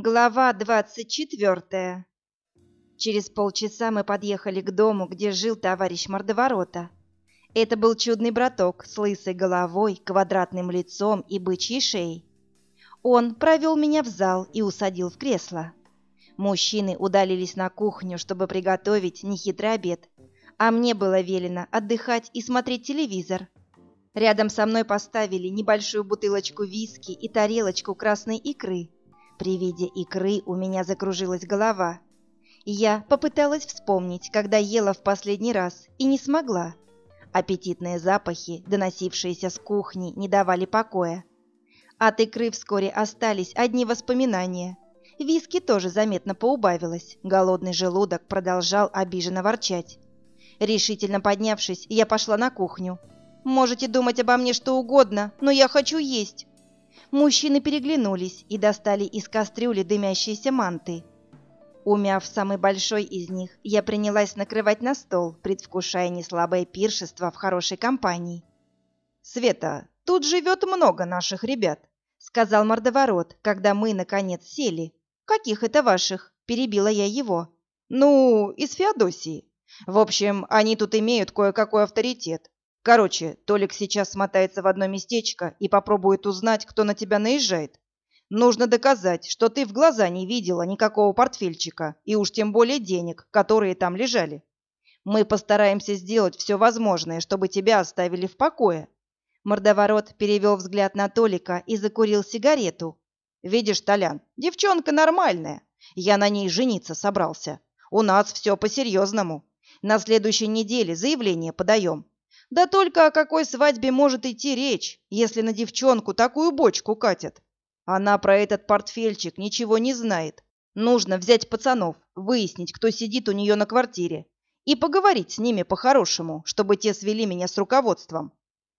Глава двадцать четвертая. Через полчаса мы подъехали к дому, где жил товарищ Мордоворота. Это был чудный браток с лысой головой, квадратным лицом и бычьей шеей. Он провел меня в зал и усадил в кресло. Мужчины удалились на кухню, чтобы приготовить нехитрый обед, а мне было велено отдыхать и смотреть телевизор. Рядом со мной поставили небольшую бутылочку виски и тарелочку красной икры – при виде икры у меня закружилась голова. Я попыталась вспомнить, когда ела в последний раз, и не смогла. Аппетитные запахи, доносившиеся с кухни, не давали покоя. От икры вскоре остались одни воспоминания. Виски тоже заметно поубавилось, голодный желудок продолжал обиженно ворчать. Решительно поднявшись, я пошла на кухню. «Можете думать обо мне что угодно, но я хочу есть!» Мужчины переглянулись и достали из кастрюли дымящиеся манты. Умяв самый большой из них, я принялась накрывать на стол, предвкушая неслабое пиршество в хорошей компании. «Света, тут живет много наших ребят», — сказал мордоворот, когда мы, наконец, сели. «Каких это ваших?» — перебила я его. «Ну, из Феодосии. В общем, они тут имеют кое-какой авторитет. Короче, Толик сейчас смотается в одно местечко и попробует узнать, кто на тебя наезжает. Нужно доказать, что ты в глаза не видела никакого портфельчика, и уж тем более денег, которые там лежали. Мы постараемся сделать все возможное, чтобы тебя оставили в покое. Мордоворот перевел взгляд на Толика и закурил сигарету. «Видишь, Толян, девчонка нормальная. Я на ней жениться собрался. У нас все по-серьезному. На следующей неделе заявление подаем. Да только о какой свадьбе может идти речь, если на девчонку такую бочку катят? Она про этот портфельчик ничего не знает. Нужно взять пацанов, выяснить, кто сидит у нее на квартире, и поговорить с ними по-хорошему, чтобы те свели меня с руководством.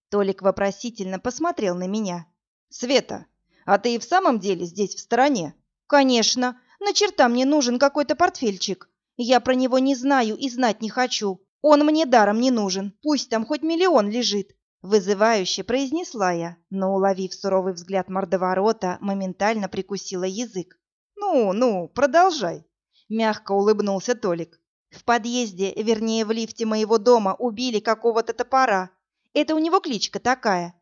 Толик вопросительно посмотрел на меня. «Света, а ты и в самом деле здесь в стороне?» «Конечно. На черта мне нужен какой-то портфельчик. Я про него не знаю и знать не хочу. Он мне даром не нужен, пусть там хоть миллион лежит. Вызывающе произнесла я, но, уловив суровый взгляд мордоворота, моментально прикусила язык. «Ну, ну, продолжай», — мягко улыбнулся Толик. «В подъезде, вернее, в лифте моего дома убили какого-то топора. Это у него кличка такая».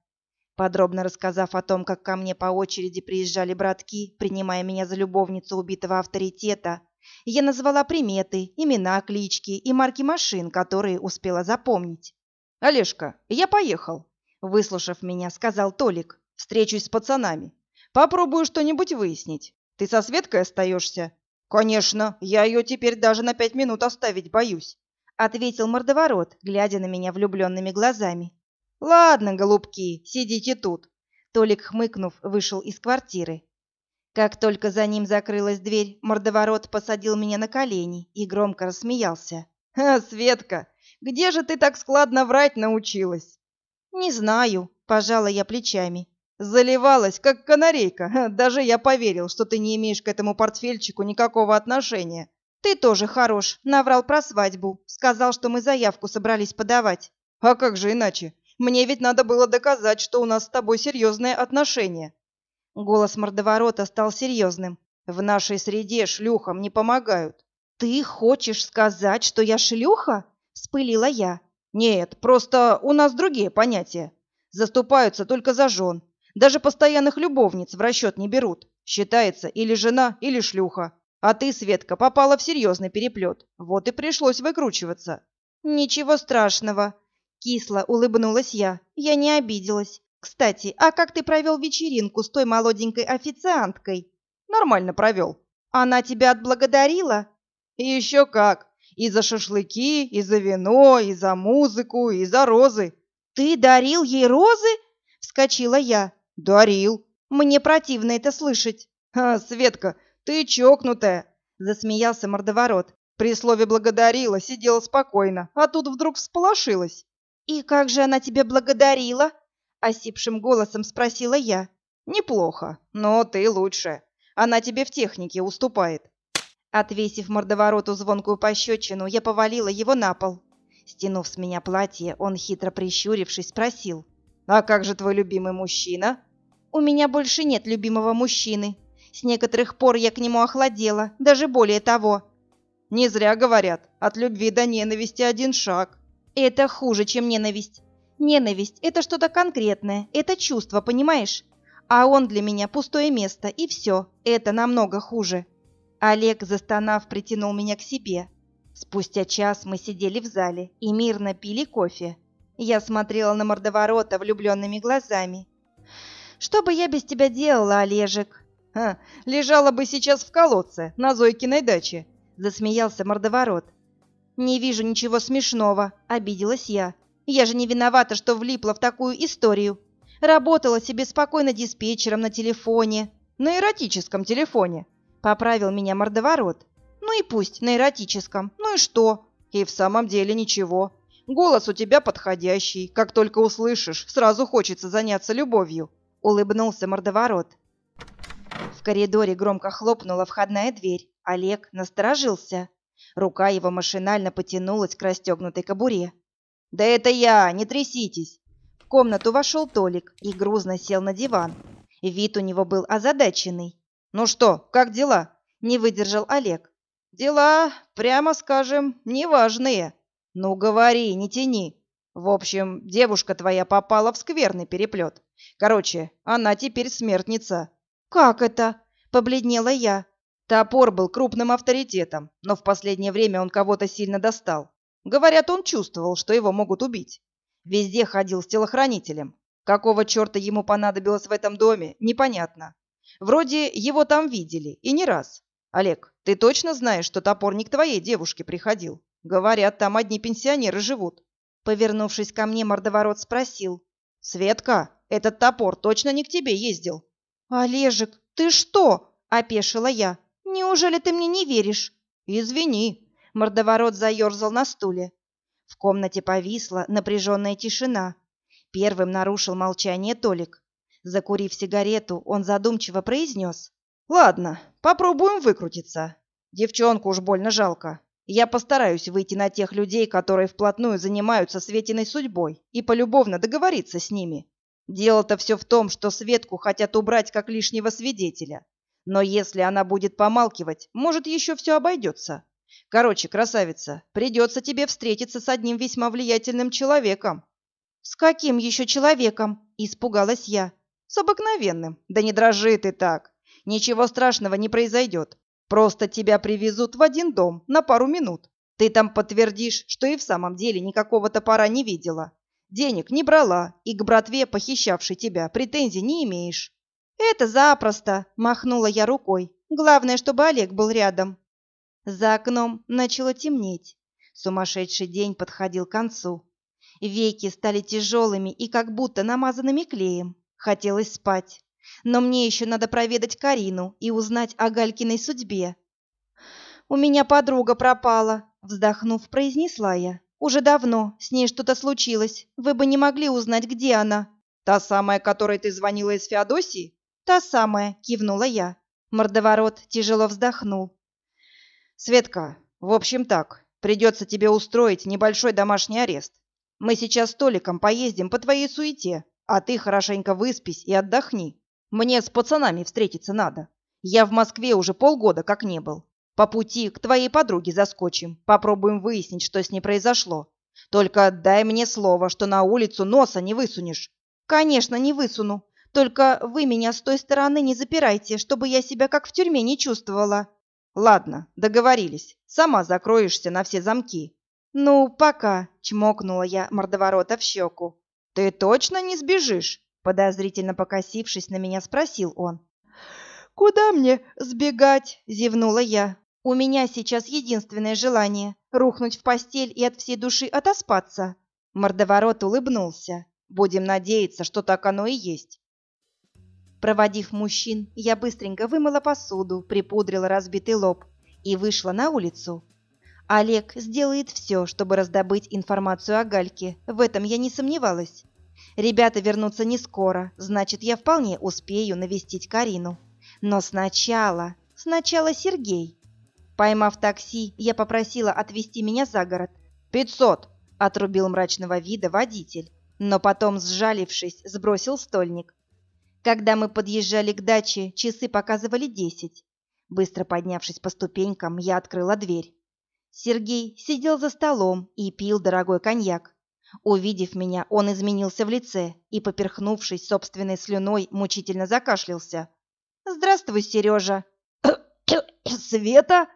Подробно рассказав о том, как ко мне по очереди приезжали братки, принимая меня за любовницу убитого авторитета, я назвала приметы, имена, клички и марки машин, которые успела запомнить. «Олежка, я поехал», — выслушав меня, сказал Толик. «Встречусь с пацанами. Попробую что-нибудь выяснить. Ты со Светкой остаешься?» «Конечно, я ее теперь даже на пять минут оставить боюсь», — ответил мордоворот, глядя на меня влюбленными глазами. «Ладно, голубки, сидите тут». Толик, хмыкнув, вышел из квартиры. Как только за ним закрылась дверь, мордоворот посадил меня на колени и громко рассмеялся. «Ха, Светка, где же ты так складно врать научилась?» «Не знаю», — пожала я плечами. «Заливалась, как канарейка. Даже я поверил, что ты не имеешь к этому портфельчику никакого отношения». «Ты тоже хорош», — наврал про свадьбу. Сказал, что мы заявку собрались подавать. «А как же иначе? Мне ведь надо было доказать, что у нас с тобой серьезные отношения. Голос мордоворота стал серьезным. «В нашей среде шлюхам не помогают». «Ты хочешь сказать, что я шлюха?» — вспылила я. «Нет, просто у нас другие понятия. Заступаются только за жен. Даже постоянных любовниц в расчет не берут. Считается или жена, или шлюха. А ты, Светка, попала в серьезный переплет. Вот и пришлось выкручиваться». «Ничего страшного», — кисло улыбнулась я. Я не обиделась. Кстати, а как ты провел вечеринку с той молоденькой официанткой? Нормально провел. Она тебя отблагодарила? И еще как. И за шашлыки, и за вино, и за музыку, и за розы. Ты дарил ей розы? Вскочила я. Дарил. Мне противно это слышать. А, Светка, ты чокнутая, засмеялся мордоворот. При слове благодарила, сидела спокойно, а тут вдруг всполошилась. И как же она тебе благодарила? — осипшим голосом спросила я. «Неплохо, но ты лучше. Она тебе в технике уступает». Отвесив мордовороту звонкую пощечину, я повалила его на пол. Стянув с меня платье, он, хитро прищурившись, спросил. «А как же твой любимый мужчина?» «У меня больше нет любимого мужчины». С некоторых пор я к нему охладела, даже более того. Не зря говорят, от любви до ненависти один шаг. Это хуже, чем ненависть. Ненависть – это что-то конкретное, это чувство, понимаешь? А он для меня пустое место, и все. Это намного хуже. Олег, застонав, притянул меня к себе. Спустя час мы сидели в зале и мирно пили кофе. Я смотрела на мордоворота влюбленными глазами. «Что бы я без тебя делала, Олежек?» «Ха, лежала бы сейчас в колодце на Зойкиной даче», — засмеялся мордоворот. «Не вижу ничего смешного», — обиделась я. «Я же не виновата, что влипла в такую историю. Работала себе спокойно диспетчером на телефоне. На эротическом телефоне. Поправил меня мордоворот. Ну и пусть, на эротическом. Ну и что? И в самом деле ничего. Голос у тебя подходящий. Как только услышишь, сразу хочется заняться любовью. Улыбнулся мордоворот. В коридоре громко хлопнула входная дверь. Олег насторожился. Рука его машинально потянулась к расстегнутой кобуре. «Да это я, не тряситесь!» В комнату вошел Толик и грузно сел на диван. Вид у него был озадаченный. «Ну что, как дела?» — не выдержал Олег. «Дела, прямо скажем, неважные. Ну, говори, не тяни. В общем, девушка твоя попала в скверный переплет. Короче, она теперь смертница». «Как это?» — побледнела я. Топор был крупным авторитетом, но в последнее время он кого-то сильно достал. Говорят, он чувствовал, что его могут убить. Везде ходил с телохранителем. Какого черта ему понадобилось в этом доме, непонятно. Вроде его там видели, и не раз. Олег, ты точно знаешь, что топор не к твоей девушке приходил? Говорят, там одни пенсионеры живут. Повернувшись ко мне, мордоворот спросил. «Светка, этот топор точно не к тебе ездил?» «Олежек, ты что?» – опешила я. «Неужели ты мне не веришь?» «Извини». Мордоворот заерзал на стуле. В комнате повисла напряженная тишина. Первым нарушил молчание Толик. Закурив сигарету, он задумчиво произнес. «Ладно, попробуем выкрутиться. Девчонку уж больно жалко. Я постараюсь выйти на тех людей, которые вплотную занимаются Светиной судьбой, и полюбовно договориться с ними. Дело-то все в том, что Светку хотят убрать как лишнего свидетеля. Но если она будет помалкивать, может, еще все обойдется. Короче, красавица, придется тебе встретиться с одним весьма влиятельным человеком. С каким еще человеком? Испугалась я. С обыкновенным. Да не дрожи ты так. Ничего страшного не произойдет. Просто тебя привезут в один дом на пару минут. Ты там подтвердишь, что и в самом деле никакого топора не видела. Денег не брала, и к братве, похищавшей тебя, претензий не имеешь. Это запросто, махнула я рукой. Главное, чтобы Олег был рядом. За окном начало темнеть. Сумасшедший день подходил к концу. Веки стали тяжелыми и как будто намазанными клеем. Хотелось спать. Но мне еще надо проведать Карину и узнать о Галькиной судьбе. «У меня подруга пропала», — вздохнув, произнесла я. «Уже давно. С ней что-то случилось. Вы бы не могли узнать, где она». «Та самая, которой ты звонила из Феодосии?» «Та самая», — кивнула я. Мордоворот тяжело вздохнул. Светка, в общем так, придется тебе устроить небольшой домашний арест. Мы сейчас с Толиком поездим по твоей суете, а ты хорошенько выспись и отдохни. Мне с пацанами встретиться надо. Я в Москве уже полгода как не был. По пути к твоей подруге заскочим, попробуем выяснить, что с ней произошло. Только дай мне слово, что на улицу носа не высунешь. Конечно, не высуну. Только вы меня с той стороны не запирайте, чтобы я себя как в тюрьме не чувствовала. Ладно, договорились. Сама закроешься на все замки. Ну, пока, чмокнула я мордоворота в щеку. Ты точно не сбежишь? Подозрительно покосившись на меня, спросил он. «Куда мне сбегать?» – зевнула я. «У меня сейчас единственное желание – рухнуть в постель и от всей души отоспаться». Мордоворот улыбнулся. «Будем надеяться, что так оно и есть. Проводив мужчин, я быстренько вымыла посуду, припудрила разбитый лоб и вышла на улицу. Олег сделает все, чтобы раздобыть информацию о Гальке, в этом я не сомневалась. Ребята вернутся не скоро, значит, я вполне успею навестить Карину. Но сначала, сначала Сергей. Поймав такси, я попросила отвезти меня за город. «Пятьсот!» — отрубил мрачного вида водитель, но потом, сжалившись, сбросил стольник. Когда мы подъезжали к даче, часы показывали десять. Быстро поднявшись по ступенькам, я открыла дверь. Сергей сидел за столом и пил дорогой коньяк. Увидев меня, он изменился в лице и, поперхнувшись собственной слюной, мучительно закашлялся. «Здравствуй, Сережа!» «Света?»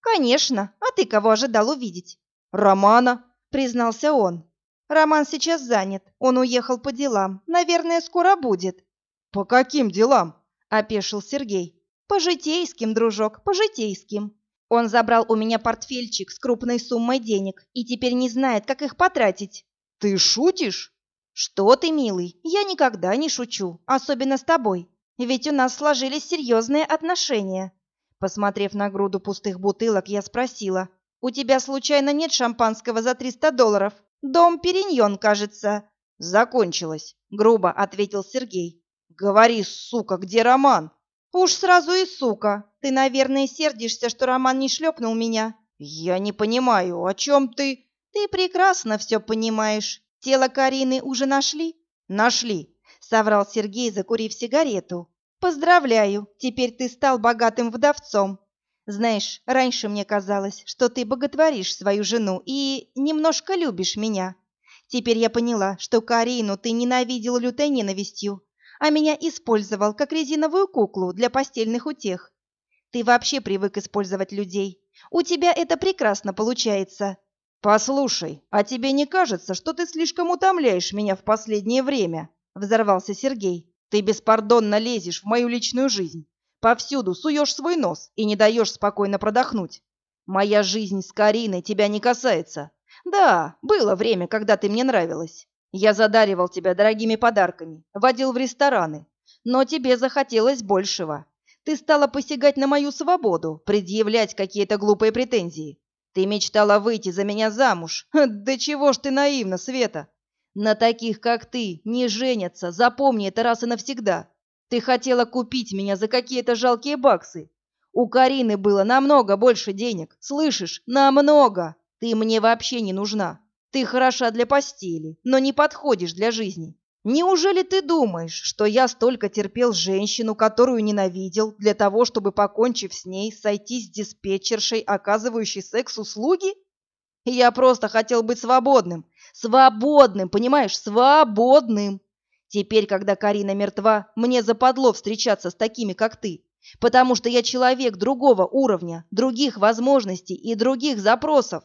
«Конечно! А ты кого ожидал увидеть?» «Романа!» — признался он. «Роман сейчас занят. Он уехал по делам. Наверное, скоро будет». «По каким делам?» — опешил Сергей. «По житейским, дружок, по житейским. Он забрал у меня портфельчик с крупной суммой денег и теперь не знает, как их потратить. Ты шутишь? Что ты, милый? Я никогда не шучу, особенно с тобой. Ведь у нас сложились серьезные отношения. Посмотрев на груду пустых бутылок, я спросила. «У тебя случайно нет шампанского за 300 долларов? Дом Периньон, кажется». «Закончилось», — грубо ответил Сергей. «Говори, сука, где Роман?» «Уж сразу и сука. Ты, наверное, сердишься, что Роман не шлепнул меня». «Я не понимаю, о чем ты...» «Ты прекрасно все понимаешь. Тело Карины уже нашли?» «Нашли», — соврал Сергей, закурив сигарету. «Поздравляю, теперь ты стал богатым вдовцом. Знаешь, раньше мне казалось, что ты боготворишь свою жену и немножко любишь меня. Теперь я поняла, что Карину ты ненавидел лютой ненавистью, а меня использовал как резиновую куклу для постельных утех. Ты вообще привык использовать людей. У тебя это прекрасно получается. Послушай, а тебе не кажется, что ты слишком утомляешь меня в последнее время? Взорвался Сергей. Ты беспардонно лезешь в мою личную жизнь. Повсюду суешь свой нос и не даешь спокойно продохнуть. Моя жизнь с Кариной тебя не касается. Да, было время, когда ты мне нравилась. Я задаривал тебя дорогими подарками, водил в рестораны. Но тебе захотелось большего. Ты стала посягать на мою свободу, предъявлять какие-то глупые претензии. Ты мечтала выйти за меня замуж. Да чего ж ты наивна, Света? На таких, как ты, не женятся, запомни это раз и навсегда. Ты хотела купить меня за какие-то жалкие баксы. У Карины было намного больше денег, слышишь? Намного. Ты мне вообще не нужна. Ты хороша для постели, но не подходишь для жизни. Неужели ты думаешь, что я столько терпел женщину, которую ненавидел, для того, чтобы, покончив с ней, сойти с диспетчершей, оказывающей секс-услуги? Я просто хотел быть свободным. Свободным, понимаешь, свободным. Теперь, когда Карина мертва, мне западло встречаться с такими, как ты. Потому что я человек другого уровня, других возможностей и других запросов.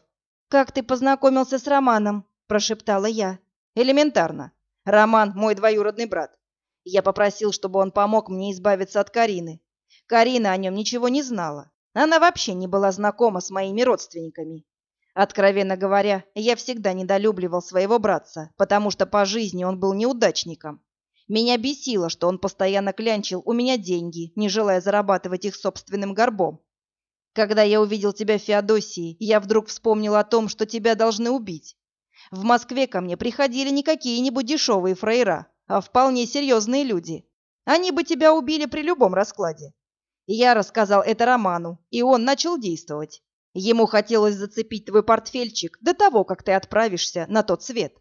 «Как ты познакомился с Романом?» – прошептала я. «Элементарно. Роман – мой двоюродный брат. Я попросил, чтобы он помог мне избавиться от Карины. Карина о нем ничего не знала. Она вообще не была знакома с моими родственниками. Откровенно говоря, я всегда недолюбливал своего братца, потому что по жизни он был неудачником. Меня бесило, что он постоянно клянчил у меня деньги, не желая зарабатывать их собственным горбом. Когда я увидел тебя в Феодосии, я вдруг вспомнил о том, что тебя должны убить. В Москве ко мне приходили не какие-нибудь дешевые фраера, а вполне серьезные люди. Они бы тебя убили при любом раскладе. Я рассказал это Роману, и он начал действовать. Ему хотелось зацепить твой портфельчик до того, как ты отправишься на тот свет.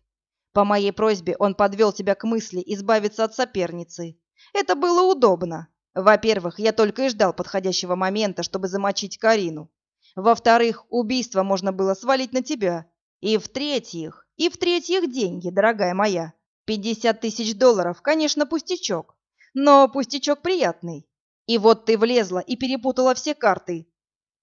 По моей просьбе он подвел тебя к мысли избавиться от соперницы. Это было удобно. Во-первых, я только и ждал подходящего момента, чтобы замочить Карину. Во-вторых, убийство можно было свалить на тебя. И в-третьих, и в-третьих деньги, дорогая моя. Пятьдесят тысяч долларов, конечно, пустячок. Но пустячок приятный. И вот ты влезла и перепутала все карты.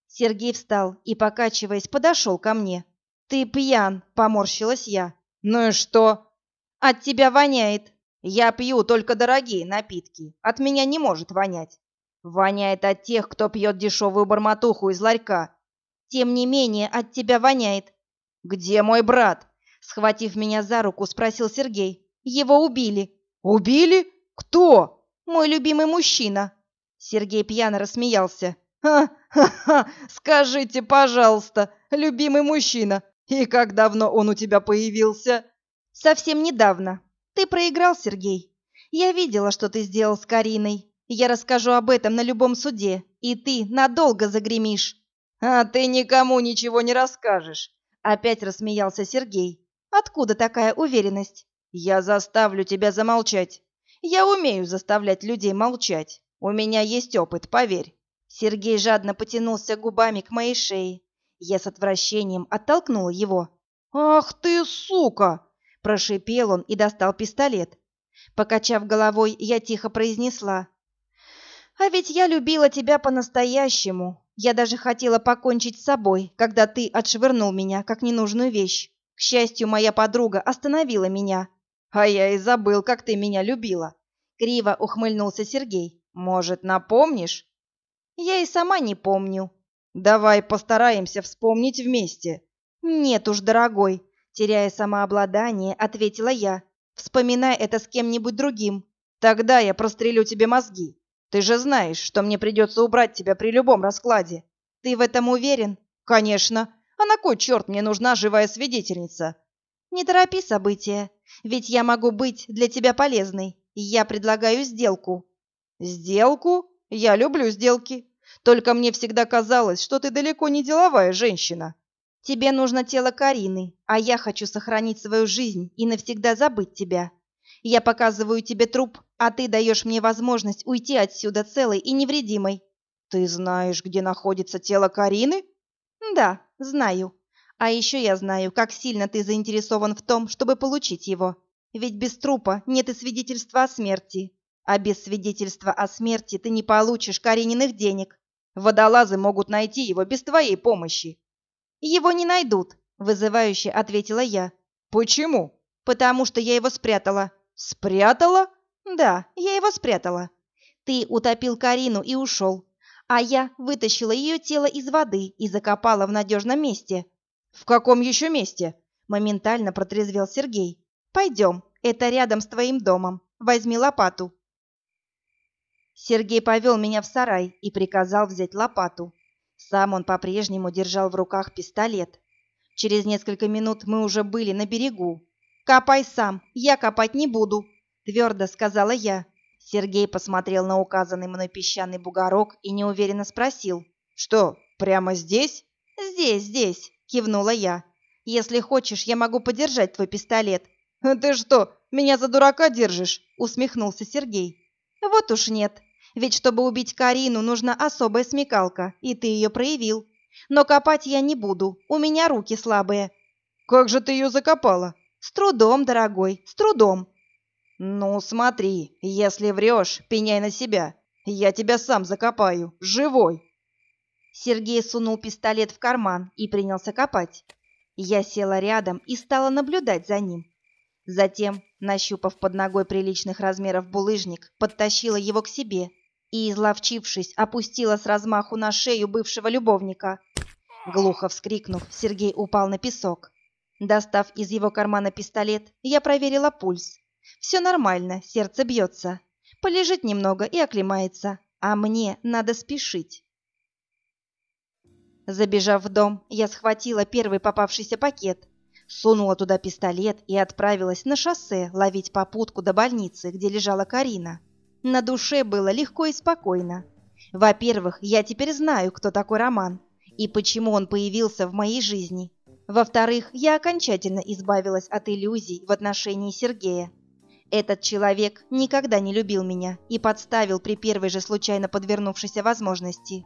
Сергей встал и, покачиваясь, подошел ко мне. «Ты пьян», — поморщилась я. «Ну и что?» «От тебя воняет», я пью только дорогие напитки. От меня не может вонять. Воняет от тех, кто пьет дешевую барматуху из ларька. Тем не менее, от тебя воняет. Где мой брат? Схватив меня за руку, спросил Сергей. Его убили. Убили? Кто? Мой любимый мужчина. Сергей пьяно рассмеялся. «Ха-ха-ха! Скажите, пожалуйста, любимый мужчина, и как давно он у тебя появился?» «Совсем недавно. Ты проиграл, Сергей. Я видела, что ты сделал с Кариной. Я расскажу об этом на любом суде, и ты надолго загремишь. А ты никому ничего не расскажешь. Опять рассмеялся Сергей. Откуда такая уверенность? Я заставлю тебя замолчать. Я умею заставлять людей молчать. У меня есть опыт, поверь. Сергей жадно потянулся губами к моей шее. Я с отвращением оттолкнула его. «Ах ты, сука!» – прошипел он и достал пистолет. Покачав головой, я тихо произнесла. «А ведь я любила тебя по-настоящему. Я даже хотела покончить с собой, когда ты отшвырнул меня, как ненужную вещь. К счастью, моя подруга остановила меня». «А я и забыл, как ты меня любила». Криво ухмыльнулся Сергей. «Может, напомнишь?» «Я и сама не помню». «Давай постараемся вспомнить вместе». «Нет уж, дорогой», — теряя самообладание, ответила я. «Вспоминай это с кем-нибудь другим». «Тогда я прострелю тебе мозги. Ты же знаешь, что мне придется убрать тебя при любом раскладе». «Ты в этом уверен?» «Конечно. А на кой черт мне нужна живая свидетельница?» «Не торопи события, ведь я могу быть для тебя полезной. Я предлагаю сделку». «Сделку? Я люблю сделки. Только мне всегда казалось, что ты далеко не деловая женщина». Тебе нужно тело Карины, а я хочу сохранить свою жизнь и навсегда забыть тебя. Я показываю тебе труп, а ты даешь мне возможность уйти отсюда целой и невредимой. Ты знаешь, где находится тело Карины? Да, знаю. А еще я знаю, как сильно ты заинтересован в том, чтобы получить его. Ведь без трупа нет и свидетельства о смерти. А без свидетельства о смерти ты не получишь Карининых денег. Водолазы могут найти его без твоей помощи. «Его не найдут», — вызывающе ответила я. «Почему?» «Потому что я его спрятала». «Спрятала?» «Да, я его спрятала. Ты утопил Карину и ушел, а я вытащила ее тело из воды и закопала в надежном месте». «В каком еще месте?» — моментально протрезвел Сергей. «Пойдем, это рядом с твоим домом. Возьми лопату». Сергей повел меня в сарай и приказал взять лопату. Сам он по-прежнему держал в руках пистолет. Через несколько минут мы уже были на берегу. «Копай сам, я копать не буду», — твердо сказала я. Сергей посмотрел на указанный мной песчаный бугорок и неуверенно спросил. «Что, прямо здесь?» «Здесь, здесь», — кивнула я. «Если хочешь, я могу подержать твой пистолет». «Ты что, меня за дурака держишь?» — усмехнулся Сергей. «Вот уж нет. Ведь чтобы убить Карину, нужна особая смекалка, и ты ее проявил. Но копать я не буду, у меня руки слабые». «Как же ты ее закопала?» «С трудом, дорогой, с трудом». «Ну, смотри, если врешь, пеняй на себя. Я тебя сам закопаю, живой». Сергей сунул пистолет в карман и принялся копать. Я села рядом и стала наблюдать за ним. Затем, нащупав под ногой приличных размеров булыжник, подтащила его к себе и, изловчившись, опустила с размаху на шею бывшего любовника. Глухо вскрикнув, Сергей упал на песок. Достав из его кармана пистолет, я проверила пульс. Все нормально, сердце бьется. Полежит немного и оклемается, а мне надо спешить. Забежав в дом, я схватила первый попавшийся пакет, сунула туда пистолет и отправилась на шоссе ловить попутку до больницы, где лежала Карина. На душе было легко и спокойно. Во-первых, я теперь знаю, кто такой Роман и почему он появился в моей жизни. Во-вторых, я окончательно избавилась от иллюзий в отношении Сергея. Этот человек никогда не любил меня и подставил при первой же случайно подвернувшейся возможности.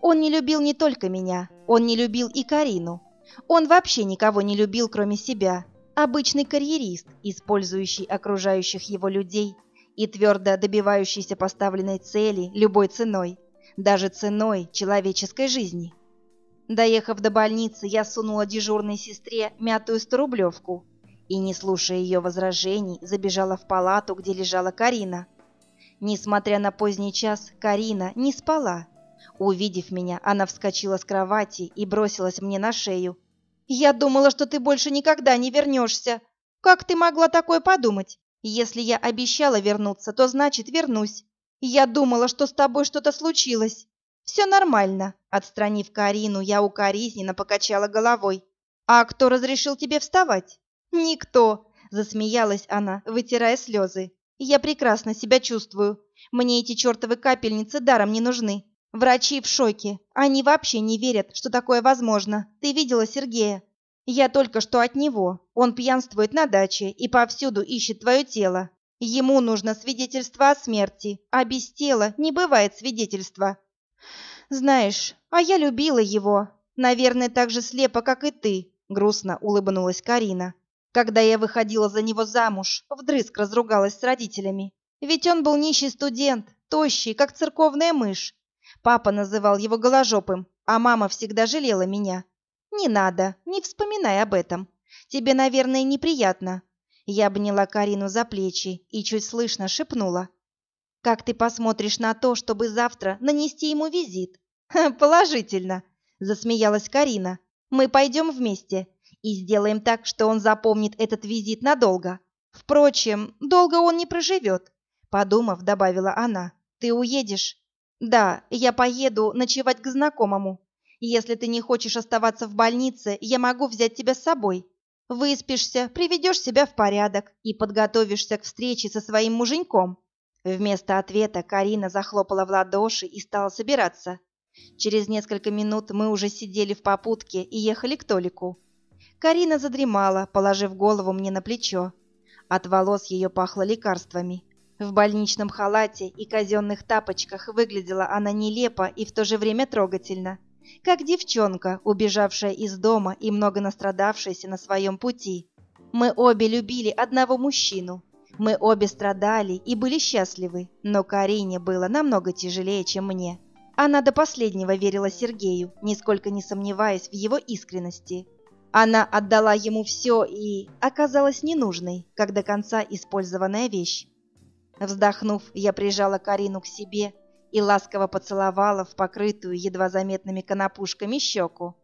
Он не любил не только меня, он не любил и Карину. Он вообще никого не любил, кроме себя. Обычный карьерист, использующий окружающих его людей и твердо добивающийся поставленной цели любой ценой, даже ценой человеческой жизни. Доехав до больницы, я сунула дежурной сестре мятую сторублевку и, не слушая ее возражений, забежала в палату, где лежала Карина. Несмотря на поздний час, Карина не спала. Увидев меня, она вскочила с кровати и бросилась мне на шею. «Я думала, что ты больше никогда не вернешься. Как ты могла такое подумать? Если я обещала вернуться, то значит вернусь. Я думала, что с тобой что-то случилось. Все нормально. Отстранив Карину, я укоризненно покачала головой. А кто разрешил тебе вставать? Никто. Засмеялась она, вытирая слезы. Я прекрасно себя чувствую. Мне эти чертовы капельницы даром не нужны. Врачи в шоке. Они вообще не верят, что такое возможно. Ты видела Сергея? Я только что от него. Он пьянствует на даче и повсюду ищет твое тело. Ему нужно свидетельство о смерти, а без тела не бывает свидетельства. Знаешь, а я любила его. Наверное, так же слепо, как и ты, грустно улыбнулась Карина. Когда я выходила за него замуж, вдрызг разругалась с родителями. Ведь он был нищий студент, тощий, как церковная мышь. Папа называл его голожопым, а мама всегда жалела меня. Не надо, не вспоминай об этом. Тебе, наверное, неприятно. Я обняла Карину за плечи и чуть слышно шепнула. Как ты посмотришь на то, чтобы завтра нанести ему визит? Положительно, засмеялась Карина. Мы пойдем вместе и сделаем так, что он запомнит этот визит надолго. Впрочем, долго он не проживет, подумав, добавила она. Ты уедешь? Да, я поеду ночевать к знакомому. Если ты не хочешь оставаться в больнице, я могу взять тебя с собой. Выспишься, приведешь себя в порядок и подготовишься к встрече со своим муженьком. Вместо ответа Карина захлопала в ладоши и стала собираться. Через несколько минут мы уже сидели в попутке и ехали к Толику. Карина задремала, положив голову мне на плечо. От волос ее пахло лекарствами. В больничном халате и казенных тапочках выглядела она нелепо и в то же время трогательно, как девчонка, убежавшая из дома и много настрадавшаяся на своем пути. Мы обе любили одного мужчину. Мы обе страдали и были счастливы, но Карине было намного тяжелее, чем мне. Она до последнего верила Сергею, нисколько не сомневаясь в его искренности. Она отдала ему все и оказалась ненужной, как до конца использованная вещь. Вздохнув, я прижала Карину к себе и ласково поцеловала в покрытую едва заметными конопушками щеку.